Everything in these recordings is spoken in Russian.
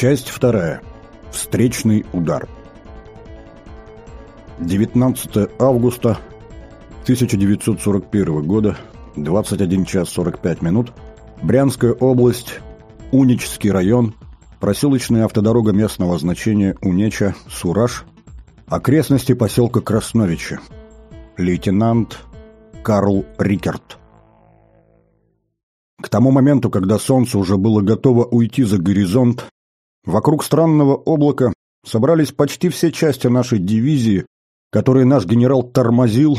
Часть вторая. Встречный удар. 19 августа 1941 года, 21 час 45 минут, Брянская область, Унический район, проселочная автодорога местного значения Унеча, Сураж, окрестности поселка Красновичи. Лейтенант Карл Рикерт. К тому моменту, когда солнце уже было готово уйти за горизонт, вокруг странного облака собрались почти все части нашей дивизии, которые наш генерал тормозил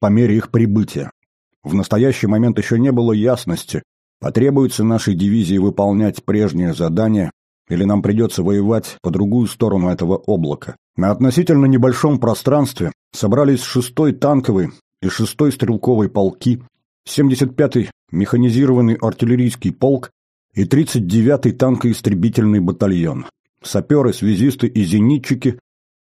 по мере их прибытия. В настоящий момент еще не было ясности, потребуется нашей дивизии выполнять прежние задания или нам придется воевать по другую сторону этого облака. На относительно небольшом пространстве собрались 6-й танковый и 6-й стрелковый полки, 75-й механизированный артиллерийский полк и 39-й танкоистребительный батальон. Саперы, связисты и зенитчики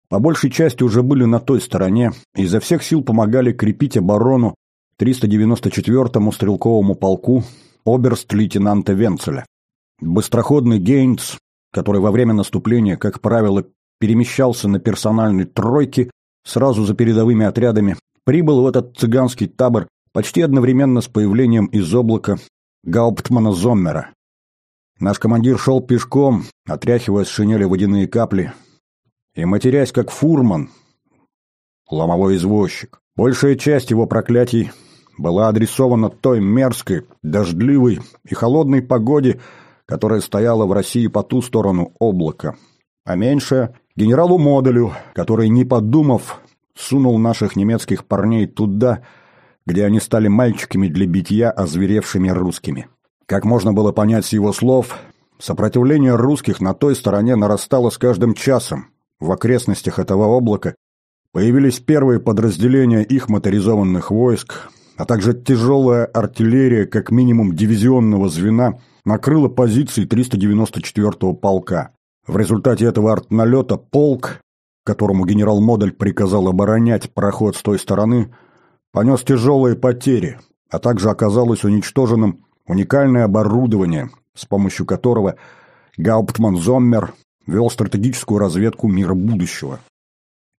по большей части уже были на той стороне и изо всех сил помогали крепить оборону 394-му стрелковому полку оберст-лейтенанта Венцеля. Быстроходный Гейнц, который во время наступления, как правило, перемещался на персональной тройке сразу за передовыми отрядами, прибыл в этот цыганский табор почти одновременно с появлением из облака Гауптмана Зоммера. Наш командир шел пешком, отряхивая с шинели водяные капли, и матерясь как фурман, ломовой извозчик. Большая часть его проклятий была адресована той мерзкой, дождливой и холодной погоде, которая стояла в России по ту сторону облака, а меньшая — генералу Модулю, который, не подумав, сунул наших немецких парней туда, где они стали мальчиками для битья озверевшими русскими. Как можно было понять с его слов, сопротивление русских на той стороне нарастало с каждым часом. В окрестностях этого облака появились первые подразделения их моторизованных войск, а также тяжелая артиллерия как минимум дивизионного звена накрыла позиции 394-го полка. В результате этого артналета полк, которому генерал Модель приказал оборонять проход с той стороны, понес тяжелые потери, а также оказалось уничтоженным уникальное оборудование, с помощью которого Гауптман Зоммер вел стратегическую разведку мира будущего.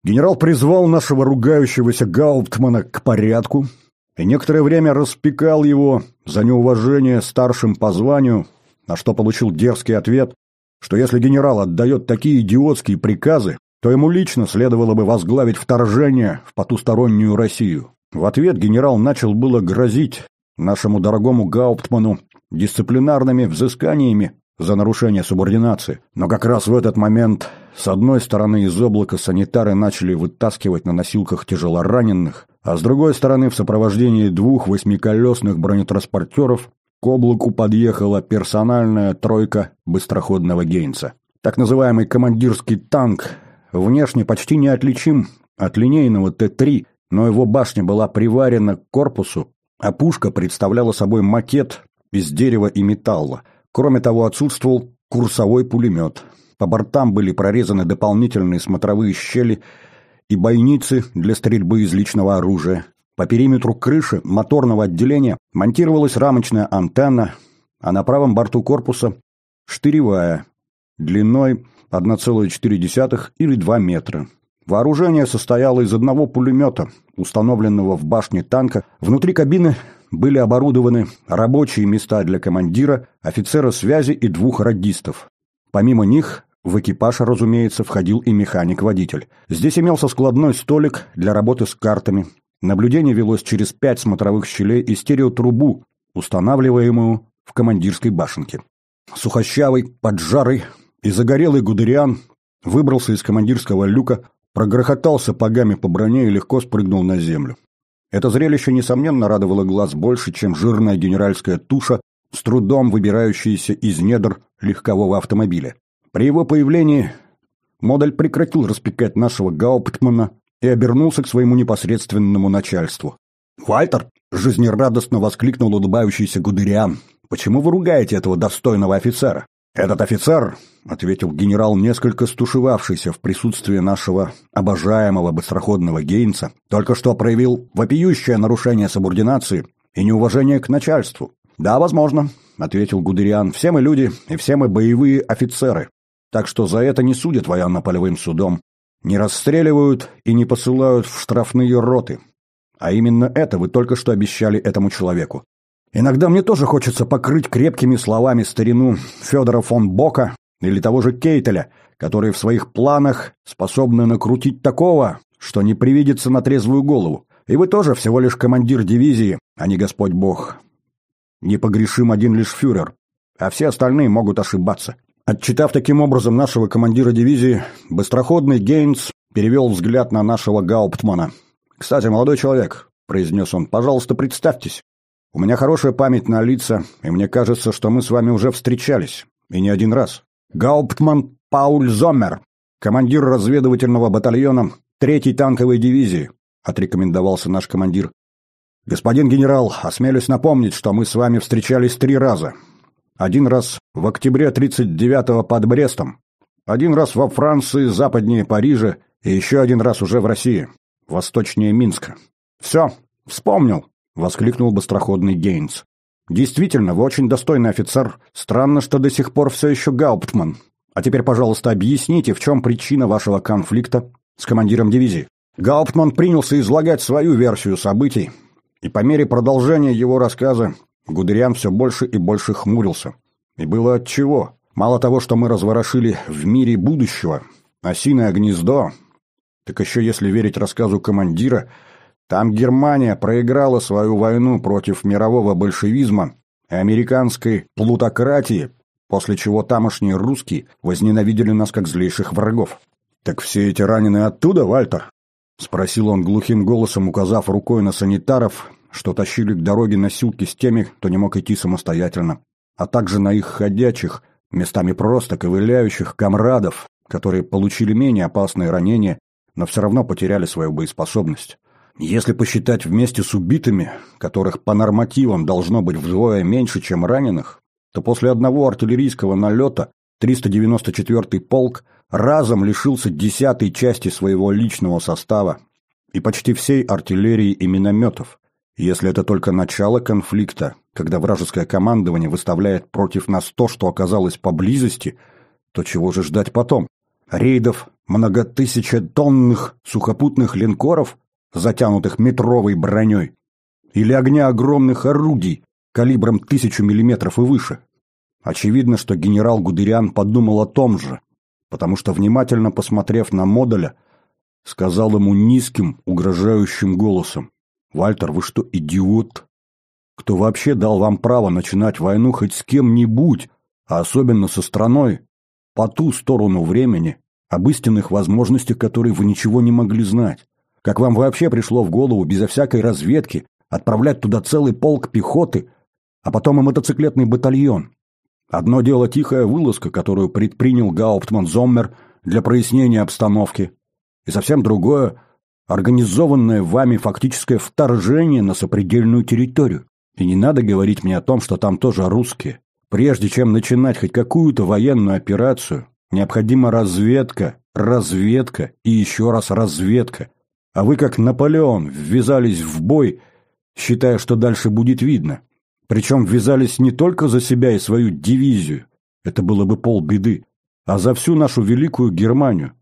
Генерал призвал нашего ругающегося Гауптмана к порядку и некоторое время распекал его за неуважение старшим по званию, на что получил дерзкий ответ, что если генерал отдает такие идиотские приказы, то ему лично следовало бы возглавить вторжение в потустороннюю Россию. В ответ генерал начал было грозить нашему дорогому Гауптману дисциплинарными взысканиями за нарушение субординации. Но как раз в этот момент с одной стороны из облака санитары начали вытаскивать на носилках тяжелораненых, а с другой стороны в сопровождении двух восьмиколесных бронетранспортеров к облаку подъехала персональная тройка быстроходного Гейнса. Так называемый командирский танк внешне почти неотличим от линейного Т-3, но его башня была приварена к корпусу, а пушка представляла собой макет из дерева и металла. Кроме того, отсутствовал курсовой пулемет. По бортам были прорезаны дополнительные смотровые щели и бойницы для стрельбы из личного оружия. По периметру крыши моторного отделения монтировалась рамочная антенна, а на правом борту корпуса – штыревая, длиной 1,4 или 2 метра. Вооружение состояло из одного пулемета, установленного в башне танка. Внутри кабины были оборудованы рабочие места для командира, офицера связи и двух радистов. Помимо них в экипаж, разумеется, входил и механик-водитель. Здесь имелся складной столик для работы с картами. Наблюдение велось через пять смотровых щелей и стереотрубу, устанавливаемую в командирской башенке. Сухощавый, поджарый и загорелый Гудериан выбрался из командирского люка, прогрохотал сапогами по броне и легко спрыгнул на землю. Это зрелище, несомненно, радовало глаз больше, чем жирная генеральская туша, с трудом выбирающаяся из недр легкового автомобиля. При его появлении Модаль прекратил распекать нашего Гауптмана и обернулся к своему непосредственному начальству. «Вальтер!» — жизнерадостно воскликнул улыбающийся Гудериан. «Почему вы ругаете этого достойного офицера?» «Этот офицер», — ответил генерал, несколько стушевавшийся в присутствии нашего обожаемого быстроходного Гейнса, «только что проявил вопиющее нарушение субординации и неуважение к начальству». «Да, возможно», — ответил Гудериан, — «все мы люди и все мы боевые офицеры. так что за это не судят военно-полевым судом, не расстреливают и не посылают в штрафные роты. А именно это вы только что обещали этому человеку. Иногда мне тоже хочется покрыть крепкими словами старину Федора фон Бока или того же Кейтеля, которые в своих планах способны накрутить такого, что не привидится на трезвую голову. И вы тоже всего лишь командир дивизии, а не Господь Бог. Непогрешим один лишь фюрер, а все остальные могут ошибаться. Отчитав таким образом нашего командира дивизии, быстроходный Гейнс перевел взгляд на нашего Гауптмана. «Кстати, молодой человек», — произнес он, — «пожалуйста, представьтесь. У меня хорошая память на лица, и мне кажется, что мы с вами уже встречались, и не один раз. Гауптман Пауль Зоммер, командир разведывательного батальона третьей танковой дивизии, отрекомендовался наш командир. Господин генерал, осмелюсь напомнить, что мы с вами встречались три раза. Один раз в октябре 39-го под Брестом, один раз во Франции, западнее Парижа и еще один раз уже в России, восточнее Минска. «Все, вспомнил!» — воскликнул быстроходный Гейнс. «Действительно, вы очень достойный офицер. Странно, что до сих пор все еще Гауптман. А теперь, пожалуйста, объясните, в чем причина вашего конфликта с командиром дивизии?» Гауптман принялся излагать свою версию событий, и по мере продолжения его рассказа Гудериан все больше и больше хмурился. И было отчего. Мало того, что мы разворошили в мире будущего, осиное гнездо, так еще если верить рассказу командира, там Германия проиграла свою войну против мирового большевизма и американской плутократии, после чего тамошние русские возненавидели нас как злейших врагов. «Так все эти раненые оттуда, Вальтер?» — спросил он глухим голосом, указав рукой на санитаров, что тащили к дороге носилки с теми, кто не мог идти самостоятельно, а также на их ходячих, местами просто ковыляющих комрадов, которые получили менее опасные ранения, но все равно потеряли свою боеспособность. Если посчитать вместе с убитыми, которых по нормативам должно быть вдвое меньше, чем раненых, то после одного артиллерийского налета 394-й полк разом лишился десятой части своего личного состава и почти всей артиллерии и минометов. Если это только начало конфликта, когда вражеское командование выставляет против нас то, что оказалось поблизости, то чего же ждать потом? Рейдов многотысячетонных сухопутных линкоров, затянутых метровой броней? Или огня огромных орудий калибром тысячу миллиметров и выше? Очевидно, что генерал Гудериан подумал о том же, потому что, внимательно посмотрев на модуля, сказал ему низким, угрожающим голосом. «Вальтер, вы что, идиот? Кто вообще дал вам право начинать войну хоть с кем-нибудь, а особенно со страной, по ту сторону времени, об истинных возможностях которой вы ничего не могли знать? Как вам вообще пришло в голову безо всякой разведки отправлять туда целый полк пехоты, а потом и мотоциклетный батальон? Одно дело тихая вылазка, которую предпринял Гауптман Зоммер для прояснения обстановки, и совсем другое – организованное вами фактическое вторжение на сопредельную территорию. И не надо говорить мне о том, что там тоже русские. Прежде чем начинать хоть какую-то военную операцию, необходима разведка, разведка и еще раз разведка. А вы, как Наполеон, ввязались в бой, считая, что дальше будет видно. Причем ввязались не только за себя и свою дивизию, это было бы полбеды, а за всю нашу великую Германию.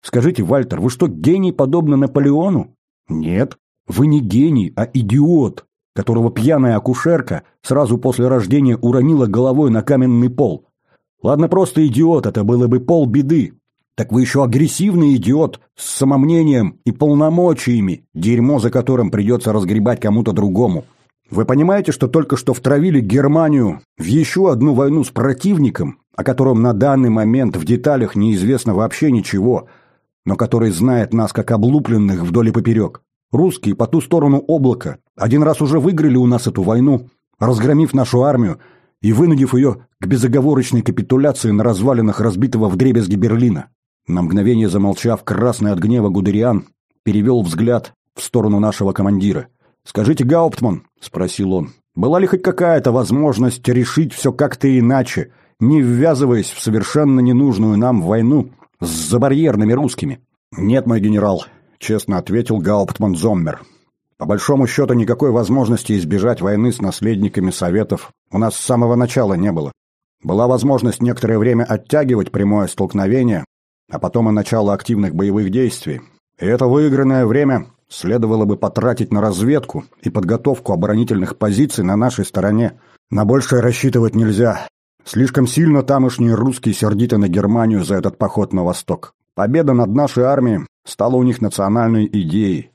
Скажите, Вальтер, вы что, гений подобно Наполеону? Нет, вы не гений, а идиот, которого пьяная акушерка сразу после рождения уронила головой на каменный пол. Ладно, просто идиот, это было бы полбеды. Так вы еще агрессивный идиот с самомнением и полномочиями, дерьмо за которым придется разгребать кому-то другому. Вы понимаете, что только что втравили Германию в еще одну войну с противником, о котором на данный момент в деталях неизвестно вообще ничего, но который знает нас как облупленных вдоль и поперек? Русские по ту сторону облака один раз уже выиграли у нас эту войну, разгромив нашу армию и вынудив ее к безоговорочной капитуляции на развалинах разбитого вдребезги Берлина. На мгновение замолчав, красный от гнева Гудериан перевел взгляд в сторону нашего командира – «Скажите, Гауптман», — спросил он, — «была ли хоть какая-то возможность решить все как-то иначе, не ввязываясь в совершенно ненужную нам войну с забарьерными русскими?» «Нет, мой генерал», — честно ответил Гауптман Зоммер. «По большому счету никакой возможности избежать войны с наследниками Советов у нас с самого начала не было. Была возможность некоторое время оттягивать прямое столкновение, а потом и начало активных боевых действий. И это выигранное время следовало бы потратить на разведку и подготовку оборонительных позиций на нашей стороне. На большее рассчитывать нельзя. Слишком сильно тамошние русские сердиты на Германию за этот поход на восток. Победа над нашей армией стала у них национальной идеей.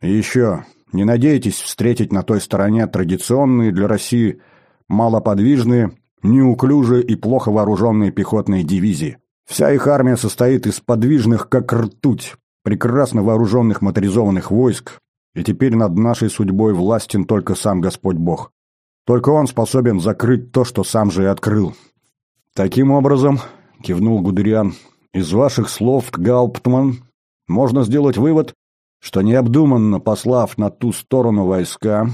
И еще, не надейтесь встретить на той стороне традиционные для России малоподвижные, неуклюжие и плохо вооруженные пехотные дивизии. Вся их армия состоит из подвижных, как ртуть, прекрасно вооруженных моторизованных войск, и теперь над нашей судьбой властен только сам Господь Бог. Только Он способен закрыть то, что сам же и открыл. Таким образом, кивнул Гудериан, из ваших слов, Гауптман, можно сделать вывод, что необдуманно послав на ту сторону войска,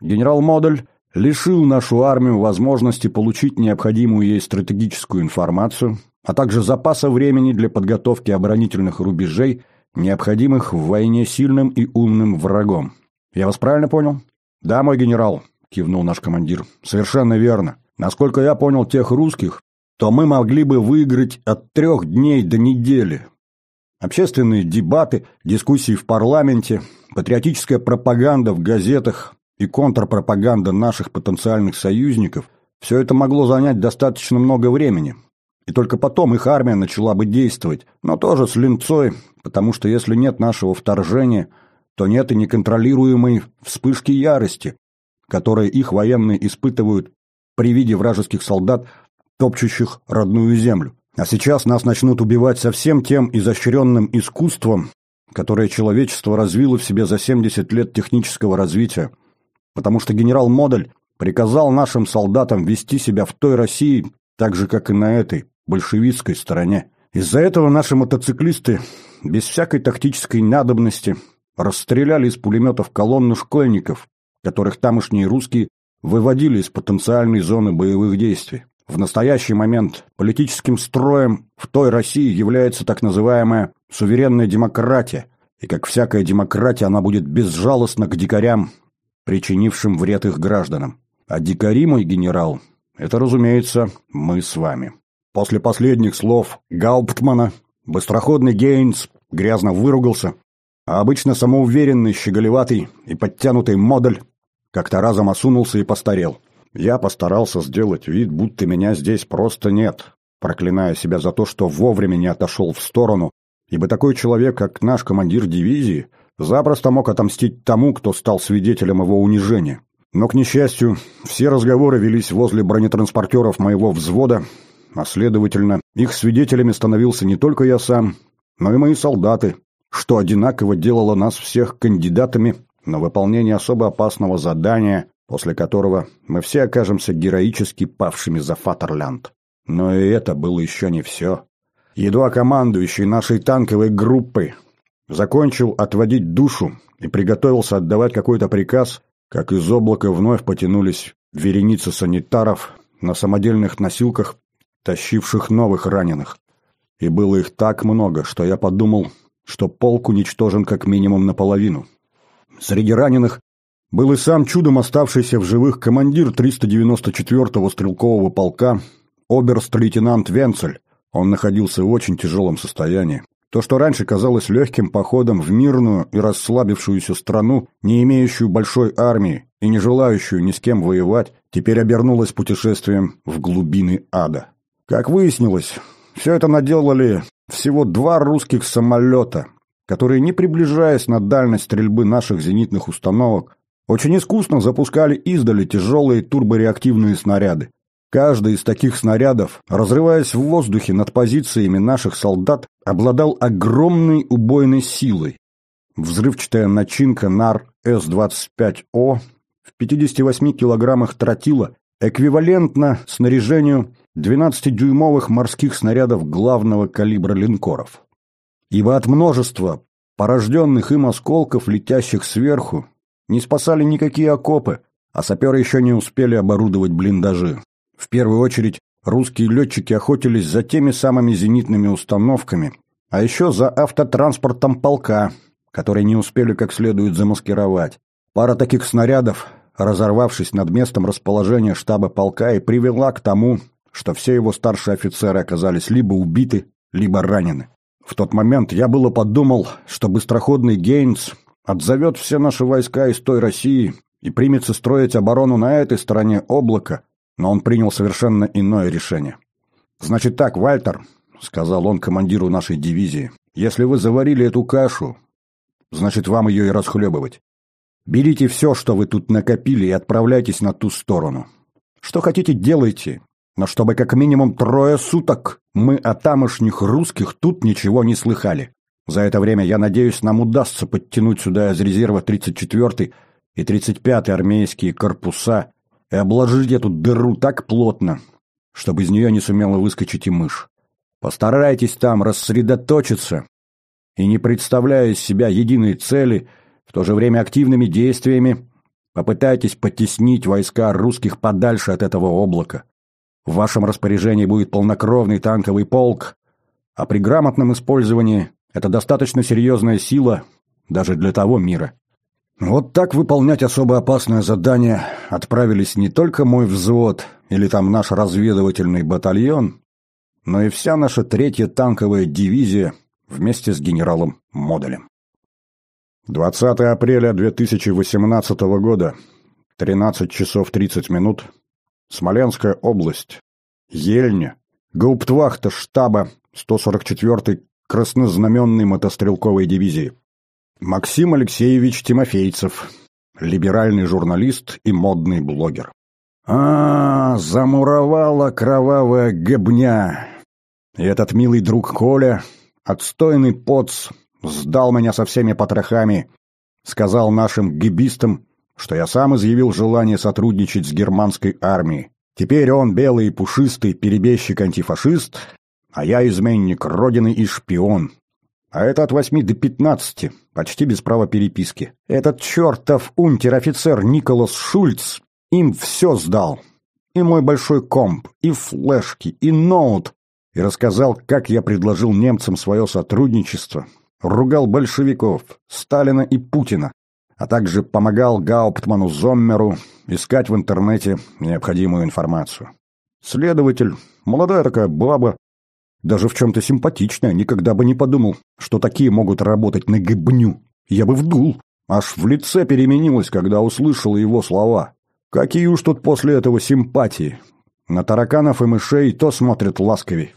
генерал Модель лишил нашу армию возможности получить необходимую ей стратегическую информацию, а также запаса времени для подготовки оборонительных рубежей, необходимых в войне сильным и умным врагом. Я вас правильно понял? Да, мой генерал, кивнул наш командир. Совершенно верно. Насколько я понял тех русских, то мы могли бы выиграть от трех дней до недели. Общественные дебаты, дискуссии в парламенте, патриотическая пропаганда в газетах и контрпропаганда наших потенциальных союзников – все это могло занять достаточно много времени. И только потом их армия начала бы действовать, но тоже с линцой, потому что если нет нашего вторжения, то нет и неконтролируемой вспышки ярости, которые их военные испытывают при виде вражеских солдат, топчущих родную землю. А сейчас нас начнут убивать со всем тем изощренным искусством, которое человечество развило в себе за 70 лет технического развития, потому что генерал Модель приказал нашим солдатам вести себя в той России так же, как и на этой, большевистской стороне. Из-за этого наши мотоциклисты без всякой тактической надобности расстреляли из пулеметов колонну школьников, которых тамошние русские выводили из потенциальной зоны боевых действий. В настоящий момент политическим строем в той России является так называемая суверенная демократия, и как всякая демократия она будет безжалостна к дикарям, причинившим вред их гражданам. А дикари, мой генерал, это, разумеется, мы с вами. После последних слов Гауптмана быстроходный Гейнс грязно выругался, а обычно самоуверенный, щеголеватый и подтянутый модуль как-то разом осунулся и постарел. Я постарался сделать вид, будто меня здесь просто нет, проклиная себя за то, что вовремя не отошел в сторону, ибо такой человек, как наш командир дивизии, запросто мог отомстить тому, кто стал свидетелем его унижения. Но, к несчастью, все разговоры велись возле бронетранспортеров моего взвода, а, следовательно, их свидетелями становился не только я сам, но и мои солдаты, что одинаково делало нас всех кандидатами на выполнение особо опасного задания, после которого мы все окажемся героически павшими за Фатерлянд. Но и это было еще не все. Едва командующий нашей танковой группой закончил отводить душу и приготовился отдавать какой-то приказ, как из облака вновь потянулись вереницы санитаров на самодельных носилках, тащивших новых раненых. И было их так много, что я подумал, что полк уничтожен как минимум наполовину. Среди раненых был и сам чудом оставшийся в живых командир 394-го стрелкового полка, оберст-лейтенант Венцель. Он находился в очень тяжелом состоянии. То, что раньше казалось легким походом в мирную и расслабившуюся страну, не имеющую большой армии и не желающую ни с кем воевать, теперь обернулось путешествием в глубины ада. Как выяснилось, все это наделали всего два русских самолета, которые, не приближаясь на дальность стрельбы наших зенитных установок, очень искусно запускали издали тяжелые турбореактивные снаряды. Каждый из таких снарядов, разрываясь в воздухе над позициями наших солдат, обладал огромной убойной силой. Взрывчатая начинка НАР С-25О в 58 килограммах тротила эквивалентна снаряжению 12-дюймовых морских снарядов главного калибра линкоров ибо от множества порожденных им осколков, летящих сверху, не спасали никакие окопы, а саперы еще не успели оборудовать блиндажи. В первую очередь русские летчики охотились за теми самыми зенитными установками, а еще за автотранспортом полка, который не успели как следует замаскировать. Пара таких снарядов, разорвавшись над местом расположения штаба полка, и привела к тому, что все его старшие офицеры оказались либо убиты, либо ранены. В тот момент я было подумал, что быстроходный Гейнс отзовет все наши войска из той России и примется строить оборону на этой стороне облака, но он принял совершенно иное решение. «Значит так, Вальтер», — сказал он командиру нашей дивизии, — «если вы заварили эту кашу, значит, вам ее и расхлебывать. Берите все, что вы тут накопили, и отправляйтесь на ту сторону. Что хотите, делайте, но чтобы как минимум трое суток мы о тамошних русских тут ничего не слыхали. За это время, я надеюсь, нам удастся подтянуть сюда из резерва 34-й и 35-й армейские корпуса и обложить эту дыру так плотно, чтобы из нее не сумела выскочить и мышь. Постарайтесь там рассредоточиться и, не представляя из себя единой цели, в то же время активными действиями, попытайтесь потеснить войска русских подальше от этого облака. В вашем распоряжении будет полнокровный танковый полк, а при грамотном использовании это достаточно серьезная сила даже для того мира. Вот так выполнять особо опасное задание отправились не только мой взвод или там наш разведывательный батальон, но и вся наша третья танковая дивизия вместе с генералом Моделем. 20 апреля 2018 года, 13 часов 30 минут, Смоленская область, Ельня, гауптвахта штаба 144-й краснознаменной мотострелковой дивизии. Максим Алексеевич Тимофейцев, либеральный журналист и модный блогер. А, замуровала кровавая гебня. И этот милый друг Коля, отстойный поц, сдал меня со всеми потрохами, сказал нашим гибистам, что я сам изъявил желание сотрудничать с германской армией. Теперь он белый и пушистый перебежчик-антифашист, а я изменник Родины и шпион. А это от восьми до пятнадцати, почти без права переписки. Этот чертов унтер-офицер Николас Шульц им все сдал. И мой большой комп, и флешки, и ноут. И рассказал, как я предложил немцам свое сотрудничество. Ругал большевиков, Сталина и Путина а также помогал Гауптману Зоммеру искать в интернете необходимую информацию. Следователь, молодая такая баба, даже в чем-то симпатичная, никогда бы не подумал, что такие могут работать на гыбню. Я бы вдул. Аж в лице переменилось, когда услышал его слова. Какие уж тут после этого симпатии. На тараканов и мышей то смотрят ласковей.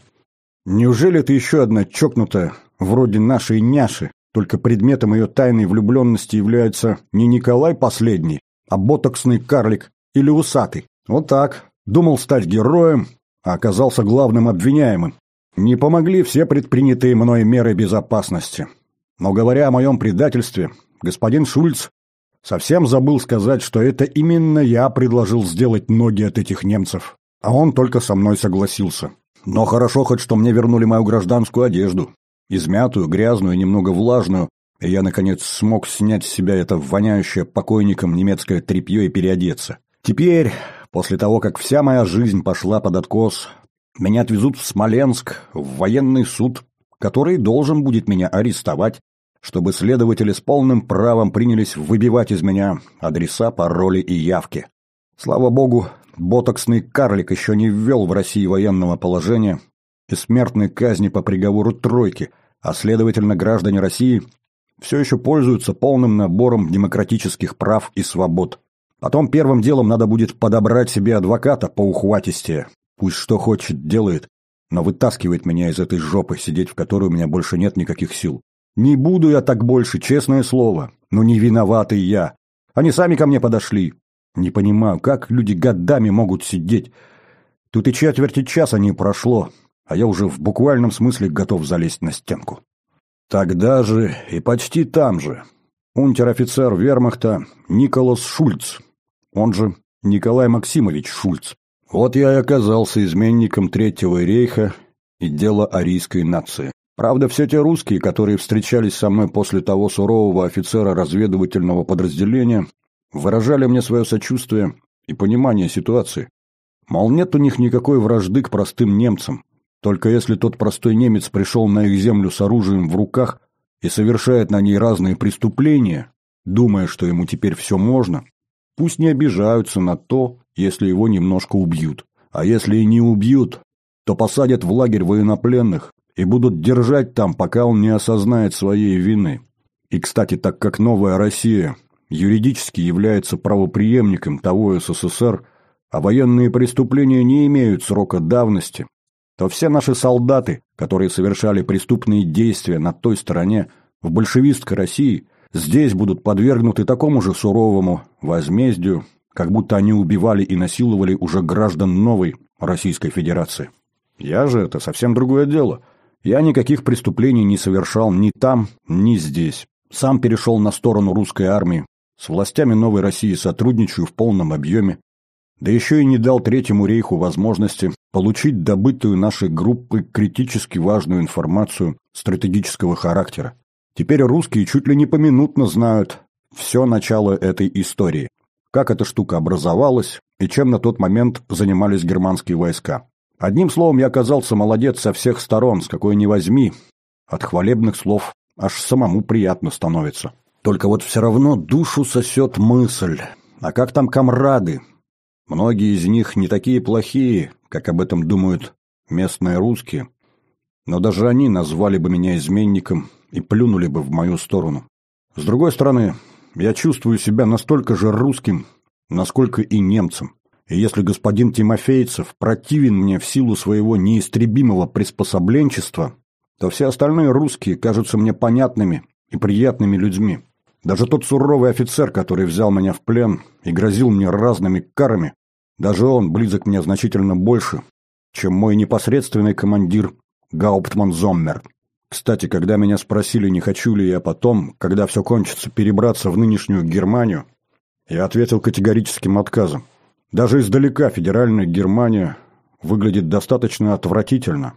Неужели это еще одна чокнутая, вроде нашей няши, только предметом ее тайной влюбленности является не Николай Последний, а ботоксный карлик или усатый. Вот так. Думал стать героем, а оказался главным обвиняемым. Не помогли все предпринятые мной меры безопасности. Но говоря о моем предательстве, господин Шульц совсем забыл сказать, что это именно я предложил сделать ноги от этих немцев. А он только со мной согласился. Но хорошо хоть, что мне вернули мою гражданскую одежду измятую, грязную, немного влажную, и я, наконец, смог снять с себя это воняющее покойником немецкое тряпье и переодеться. Теперь, после того, как вся моя жизнь пошла под откос, меня отвезут в Смоленск, в военный суд, который должен будет меня арестовать, чтобы следователи с полным правом принялись выбивать из меня адреса, пароли и явки. Слава богу, ботоксный карлик еще не ввел в России военного положения, и смертной казни по приговору тройки, а следовательно граждане России все еще пользуются полным набором демократических прав и свобод. Потом первым делом надо будет подобрать себе адвоката по ухватистее. Пусть что хочет делает, но вытаскивает меня из этой жопы, сидеть в которой у меня больше нет никаких сил. Не буду я так больше, честное слово. Но не виноватый я. Они сами ко мне подошли. Не понимаю, как люди годами могут сидеть. Тут и четверти часа не прошло, а я уже в буквальном смысле готов залезть на стенку. Тогда же и почти там же унтер-офицер вермахта Николас Шульц, он же Николай Максимович Шульц. Вот я и оказался изменником Третьего рейха и дела арийской нации. Правда, все те русские, которые встречались со мной после того сурового офицера разведывательного подразделения, выражали мне свое сочувствие и понимание ситуации. Мол, нет у них никакой вражды к простым немцам, только если тот простой немец пришел на их землю с оружием в руках и совершает на ней разные преступления, думая, что ему теперь все можно, пусть не обижаются на то, если его немножко убьют. А если и не убьют, то посадят в лагерь военнопленных и будут держать там, пока он не осознает своей вины. И, кстати, так как новая Россия юридически является правопреемником того СССР, а военные преступления не имеют срока давности, то все наши солдаты, которые совершали преступные действия на той стороне, в большевистской России, здесь будут подвергнуты такому же суровому возмездию, как будто они убивали и насиловали уже граждан новой Российской Федерации. Я же это совсем другое дело. Я никаких преступлений не совершал ни там, ни здесь. Сам перешел на сторону русской армии, с властями новой России сотрудничаю в полном объеме, да еще и не дал Третьему рейху возможности получить добытую нашей группой критически важную информацию стратегического характера. Теперь русские чуть ли не поминутно знают все начало этой истории, как эта штука образовалась и чем на тот момент занимались германские войска. Одним словом, я оказался молодец со всех сторон, с какой ни возьми. От хвалебных слов аж самому приятно становится. Только вот все равно душу сосет мысль. А как там комрады? Многие из них не такие плохие, как об этом думают местные русские. Но даже они назвали бы меня изменником и плюнули бы в мою сторону. С другой стороны, я чувствую себя настолько же русским, насколько и немцем. И если господин Тимофейцев противен мне в силу своего неистребимого приспособленчества, то все остальные русские кажутся мне понятными и приятными людьми. Даже тот суровый офицер, который взял меня в плен и грозил мне разными карами, даже он близок мне значительно больше, чем мой непосредственный командир Гауптман Зоммер. Кстати, когда меня спросили, не хочу ли я потом, когда все кончится, перебраться в нынешнюю Германию, я ответил категорическим отказом. Даже издалека федеральная Германия выглядит достаточно отвратительно,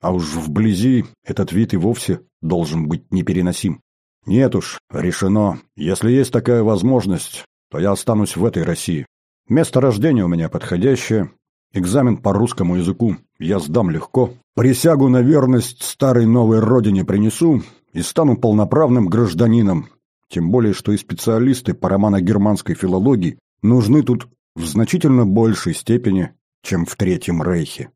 а уж вблизи этот вид и вовсе должен быть непереносим. Нет уж, решено. Если есть такая возможность, то я останусь в этой России. Место рождения у меня подходящее. Экзамен по русскому языку я сдам легко. Присягу на верность старой новой родине принесу и стану полноправным гражданином. Тем более, что и специалисты по романо-германской филологии нужны тут в значительно большей степени, чем в Третьем Рейхе.